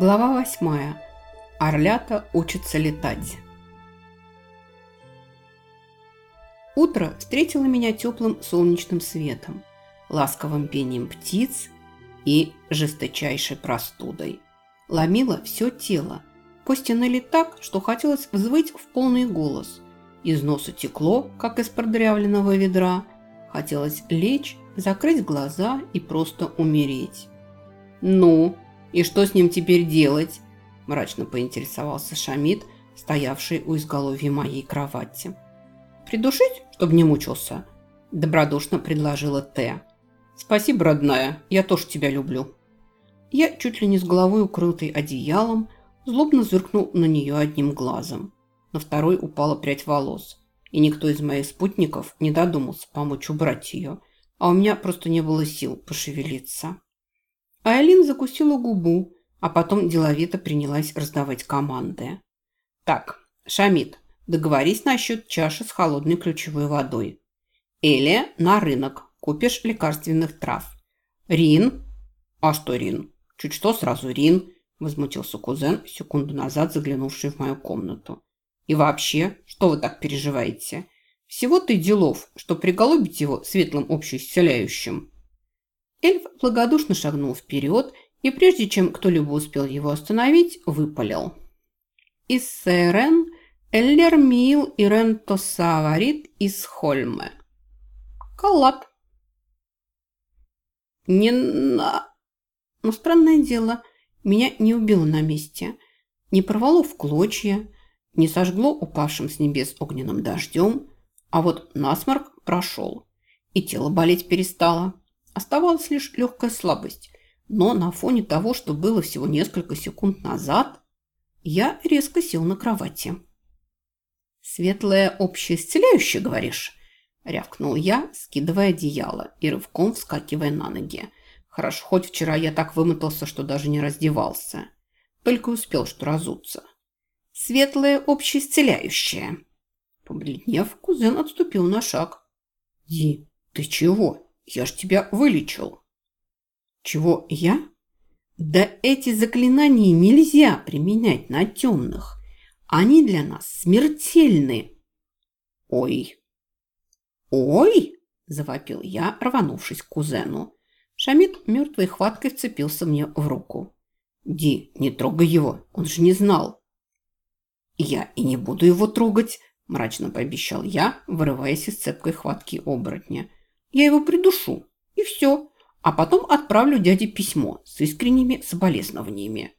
Глава восьмая. Орлята учатся летать. Утро встретило меня теплым солнечным светом, ласковым пением птиц и жесточайшей простудой. Ломило все тело. Кости ныли так, что хотелось взвыть в полный голос. Из носа текло, как из продырявленного ведра. Хотелось лечь, закрыть глаза и просто умереть. «Ну, и что с ним теперь делать?» – мрачно поинтересовался Шамид, стоявший у изголовья моей кровати. «Придушить, чтобы не мучился?» – добродушно предложила Т. «Спасибо, родная, я тоже тебя люблю». Я, чуть ли не с головой укрытый одеялом, злобно зыркнул на нее одним глазом. На второй упала прядь волос, и никто из моих спутников не додумался помочь убрать ее, а у меня просто не было сил пошевелиться. Айлин закусила губу, а потом деловито принялась раздавать команды. «Так, Шамид, договорись насчет чаши с холодной ключевой водой. Элия на рынок, купишь лекарственных трав. Рин...» «А что Рин?» «Чуть что, сразу Рин», – возмутился кузен, секунду назад заглянувший в мою комнату. «И вообще, что вы так переживаете? Всего-то и делов, что приголубить его светлым общеисцеляющим». Эльф благодушно шагнул вперед и, прежде чем кто-либо успел его остановить, выпалил. «Иссерен эллер мил ирен тосаварит из Хольме». «Калат». «Не на...» Но странное дело, меня не убило на месте, не порвало в клочья, не сожгло упавшим с небес огненным дождем, а вот насморк прошел, и тело болеть перестало. Оставалась лишь легкая слабость, но на фоне того, что было всего несколько секунд назад, я резко сел на кровати. «Светлое общеисцеляющее, говоришь?» – рявкнул я, скидывая одеяло и рывком вскакивая на ноги – Хорошо, хоть вчера я так вымотался, что даже не раздевался. Только успел что разуться. Светлое общеисцеляющее. Побледнев, кузен отступил на шаг. «Ди, ты чего? Я ж тебя вылечил». «Чего я?» «Да эти заклинания нельзя применять на темных. Они для нас смертельны». «Ой!» «Ой!» – завопил я, рванувшись к кузену. Шамид мертвой хваткой вцепился мне в руку. «Ди, не трогай его, он же не знал». «Я и не буду его трогать», – мрачно пообещал я, вырываясь из цепкой хватки оборотня. «Я его придушу, и все, а потом отправлю дяде письмо с искренними соболезнованиями».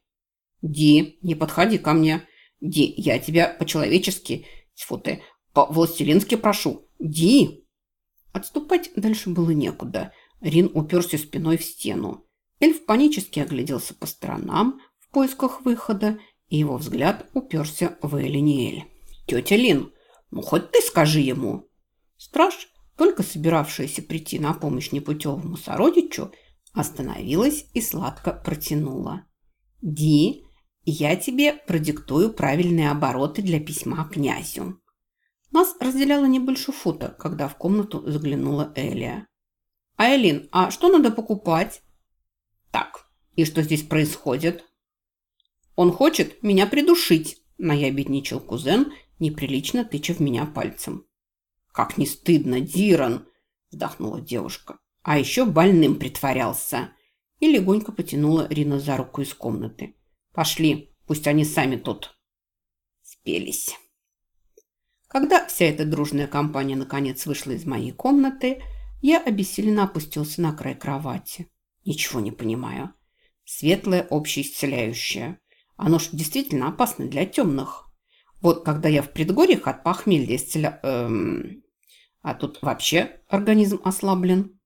«Ди, не подходи ко мне. Ди, я тебя по-человечески, тьфу ты, по-властелински прошу. Ди!» Отступать дальше было некуда – Рин уперся спиной в стену. Эльф панически огляделся по сторонам в поисках выхода, и его взгляд уперся в Элиниэль. «Тетя Лин, ну хоть ты скажи ему!» Страж, только собиравшаяся прийти на помощь непутевому сородичу, остановилась и сладко протянула. «Ди, я тебе продиктую правильные обороты для письма князю». Нас разделяло не больше фута, когда в комнату заглянула Элия. «Айлин, а что надо покупать?» «Так, и что здесь происходит?» «Он хочет меня придушить», – наябедничал кузен, неприлично тыча в меня пальцем. «Как не стыдно, Диран!» – вздохнула девушка. «А еще больным притворялся!» И легонько потянула Рина за руку из комнаты. «Пошли, пусть они сами тут...» Спелись. Когда вся эта дружная компания наконец вышла из моей комнаты – я обессиленно опустился на край кровати. Ничего не понимаю. Светлое общеисцеляющее. Оно ж действительно опасно для темных. Вот когда я в предгорьях от похмелья исцеля... Эм... А тут вообще организм ослаблен.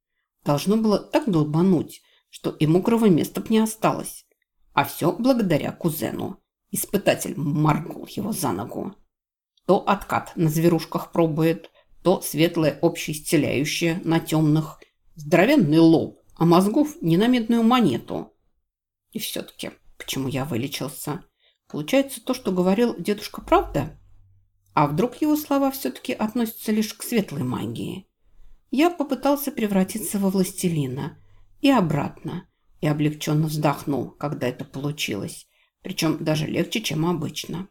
Должно было так долбануть, что и мокрого места б не осталось. А все благодаря кузену. Испытатель моргнул его за ногу. То откат на зверушках пробует, то светлое общеисцеляющее на темных, здоровенный лоб, а мозгов не на медную монету. И все-таки, почему я вылечился? Получается, то, что говорил дедушка, правда? А вдруг его слова все-таки относятся лишь к светлой магии? Я попытался превратиться во властелина и обратно, и облегченно вздохнул, когда это получилось, причем даже легче, чем обычно.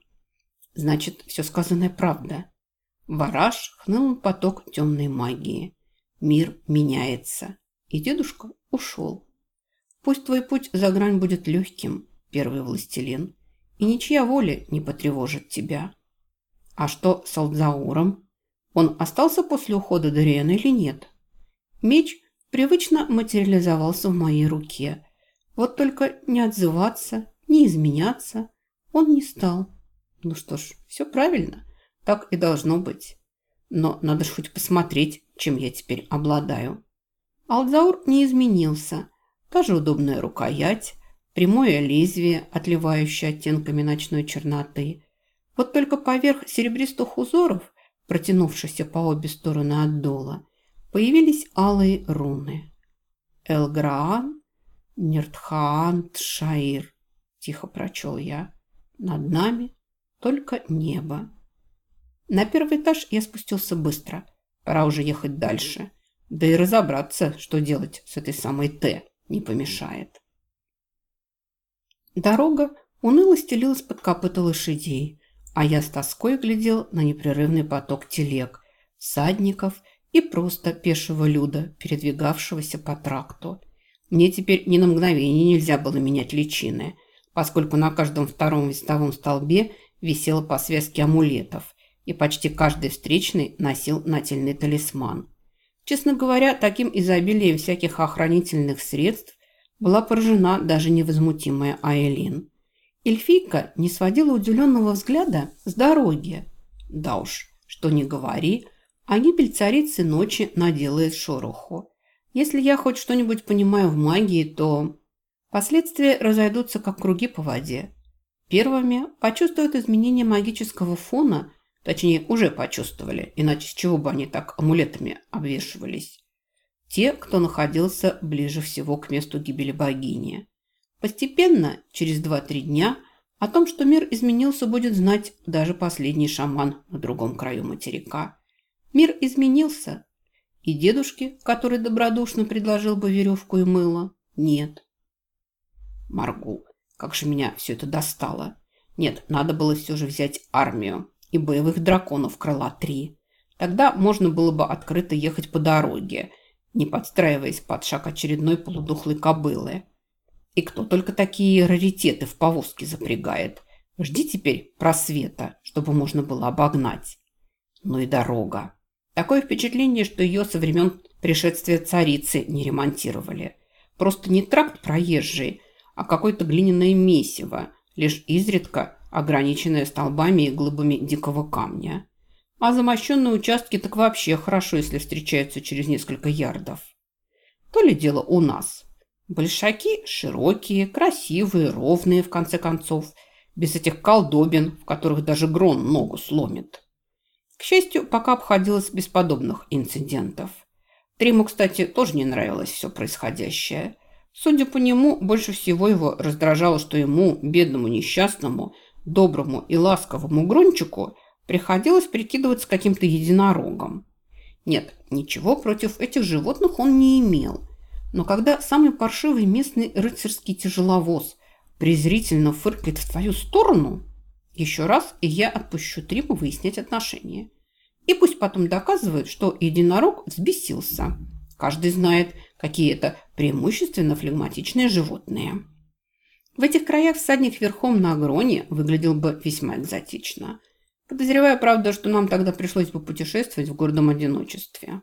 Значит, все сказанное правда. Вараж хнул поток темной магии. Мир меняется. И дедушка ушел. Пусть твой путь за грань будет легким, первый властелин, и ничья воля не потревожит тебя. А что с Алдзауром? Он остался после ухода Дориана или нет? Меч привычно материализовался в моей руке. Вот только не отзываться, не изменяться он не стал. Ну что ж, все правильно. Так и должно быть. Но надо ж хоть посмотреть, чем я теперь обладаю. Алдзаур не изменился. Та же удобная рукоять, прямое лезвие, отливающее оттенками ночной черноты. Вот только поверх серебристых узоров, протянувшихся по обе стороны от дола, появились алые руны. «Элграан, Нертхаан, Тшаир», – тихо прочел я. «Над нами только небо». На первый этаж я спустился быстро. Пора уже ехать дальше. Да и разобраться, что делать с этой самой Т, не помешает. Дорога уныло стелилась под копыта лошадей, а я с тоской глядел на непрерывный поток телег, всадников и просто пешего люда, передвигавшегося по тракту. Мне теперь ни на мгновение нельзя было менять личины, поскольку на каждом втором вестовом столбе висело по связке амулетов, и почти каждый встречный носил нательный талисман. Честно говоря, таким изобилием всяких охранительных средств была поражена даже невозмутимая Айлин. Эльфийка не сводила удивленного взгляда с дороги. Да уж, что не говори, а гибель царицы ночи наделает шороху. Если я хоть что-нибудь понимаю в магии, то последствия разойдутся как круги по воде. Первыми почувствуют изменение магического фона – Точнее, уже почувствовали, иначе с чего бы они так амулетами обвешивались. Те, кто находился ближе всего к месту гибели богини. Постепенно, через 2-3 дня, о том, что мир изменился, будет знать даже последний шаман на другом краю материка. Мир изменился. И дедушки, который добродушно предложил бы веревку и мыло, нет. Маргу, как же меня все это достало. Нет, надо было все же взять армию и боевых драконов крыла 3. Тогда можно было бы открыто ехать по дороге, не подстраиваясь под шаг очередной полудухлой кобылы. И кто только такие раритеты в повозке запрягает. Жди теперь просвета, чтобы можно было обогнать. Ну и дорога. Такое впечатление, что ее со времен пришествия царицы не ремонтировали. Просто не тракт проезжий, а какое-то глиняное месиво, лишь изредка ограниченная столбами и глыбами дикого камня. А замощенные участки так вообще хорошо, если встречаются через несколько ярдов. То ли дело у нас. Большаки широкие, красивые, ровные, в конце концов, без этих колдобин, в которых даже грон ногу сломит. К счастью, пока обходилось без подобных инцидентов. Триму, кстати, тоже не нравилось все происходящее. Судя по нему, больше всего его раздражало, что ему, бедному несчастному, доброму и ласковому Грончику приходилось прикидываться каким-то единорогом. Нет, ничего против этих животных он не имел. Но когда самый паршивый местный рыцарский тяжеловоз презрительно фыркает в твою сторону, еще раз и я отпущу Триму выяснять отношения. И пусть потом доказывают, что единорог взбесился. Каждый знает, какие это преимущественно флегматичные животные. В этих краях всадник верхом на агроне выглядел бы весьма экзотично. Подозревая, правда, что нам тогда пришлось бы путешествовать в гордом одиночестве.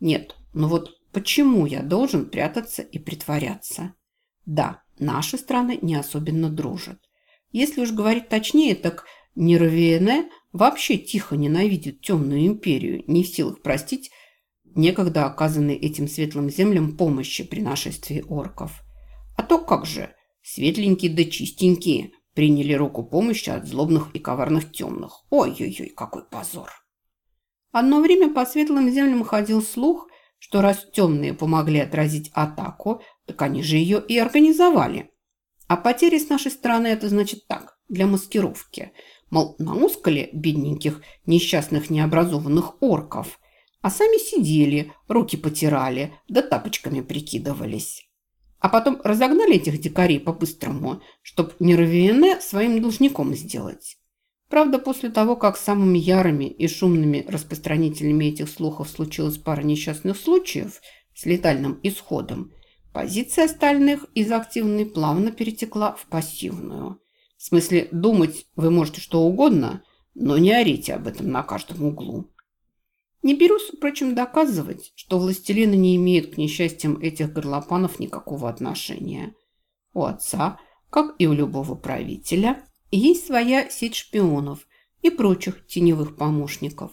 Нет, ну вот почему я должен прятаться и притворяться? Да, наши страны не особенно дружат. Если уж говорить точнее, так Нервиене вообще тихо ненавидит темную империю, не в силах простить некогда оказанной этим светлым землям помощи при нашествии орков. А то как же – Светленькие да чистенькие приняли руку помощи от злобных и коварных темных. Ой-ой-ой, какой позор! Одно время по светлым землям ходил слух, что раз темные помогли отразить атаку, так они же ее и организовали. А потери с нашей стороны – это значит так, для маскировки. Мол, наускали бедненьких, несчастных, необразованных орков, а сами сидели, руки потирали, да тапочками прикидывались. А потом разогнали этих дикарей по-быстрому, чтоб Нервиене своим должником сделать. Правда, после того, как самыми ярыми и шумными распространителями этих слухов случилась пара несчастных случаев с летальным исходом, позиция остальных из активной плавно перетекла в пассивную. В смысле, думать вы можете что угодно, но не орите об этом на каждом углу. Не берусь, впрочем, доказывать, что властелины не имеют к несчастьям этих горлопанов никакого отношения. У отца, как и у любого правителя, есть своя сеть шпионов и прочих теневых помощников.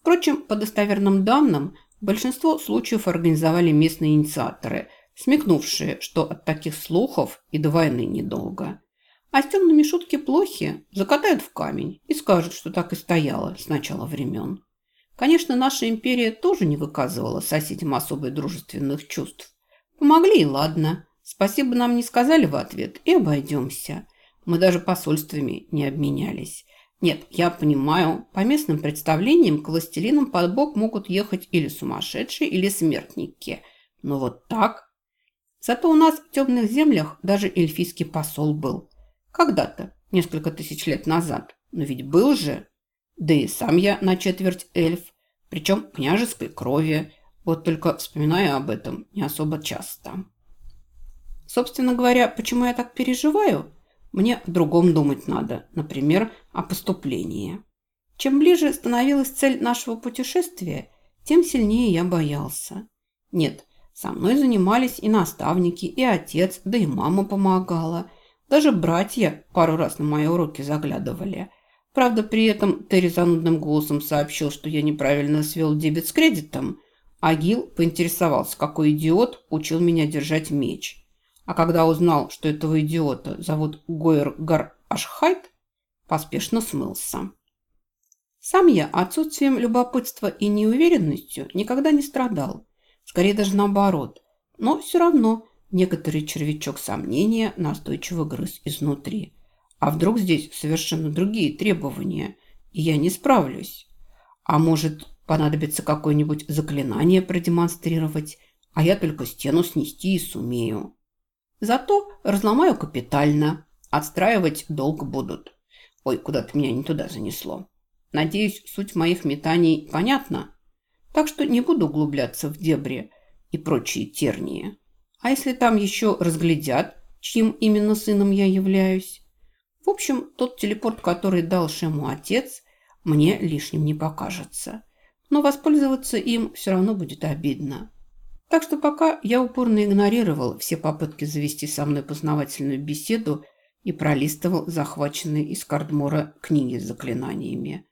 Впрочем, по достоверным данным, большинство случаев организовали местные инициаторы, смекнувшие, что от таких слухов и до войны недолго. А с темными шутки плохи, закатают в камень и скажут, что так и стояло с начала времен. Конечно, наша империя тоже не выказывала соседям особо дружественных чувств. Помогли и ладно. Спасибо нам не сказали в ответ и обойдемся. Мы даже посольствами не обменялись. Нет, я понимаю, по местным представлениям к властелинам под бок могут ехать или сумасшедшие, или смертники. Но вот так... Зато у нас в темных землях даже эльфийский посол был. Когда-то, несколько тысяч лет назад. Но ведь был же... Да и сам я на четверть эльф, причем княжеской крови. Вот только вспоминаю об этом не особо часто. Собственно говоря, почему я так переживаю? Мне в другом думать надо, например, о поступлении. Чем ближе становилась цель нашего путешествия, тем сильнее я боялся. Нет, со мной занимались и наставники, и отец, да и мама помогала. Даже братья пару раз на мои уроки заглядывали – Правда, при этом Терри занудным голосом сообщил, что я неправильно свел дебет с кредитом, а Гил поинтересовался, какой идиот учил меня держать меч. А когда узнал, что этого идиота зовут Гойер Гар Ашхайт, поспешно смылся. Сам я отсутствием любопытства и неуверенностью никогда не страдал. Скорее даже наоборот. Но все равно некоторый червячок сомнения настойчиво грыз изнутри. А вдруг здесь совершенно другие требования, и я не справлюсь? А может, понадобится какое-нибудь заклинание продемонстрировать, а я только стену снести и сумею. Зато разломаю капитально, отстраивать долго будут. Ой, куда-то меня не туда занесло. Надеюсь, суть моих метаний понятна. Так что не буду углубляться в дебри и прочие тернии. А если там еще разглядят, чьим именно сыном я являюсь? В общем, тот телепорт, который дал Шему отец, мне лишним не покажется. Но воспользоваться им все равно будет обидно. Так что пока я упорно игнорировал все попытки завести со мной познавательную беседу и пролистывал захваченные из Кардмора книги с заклинаниями.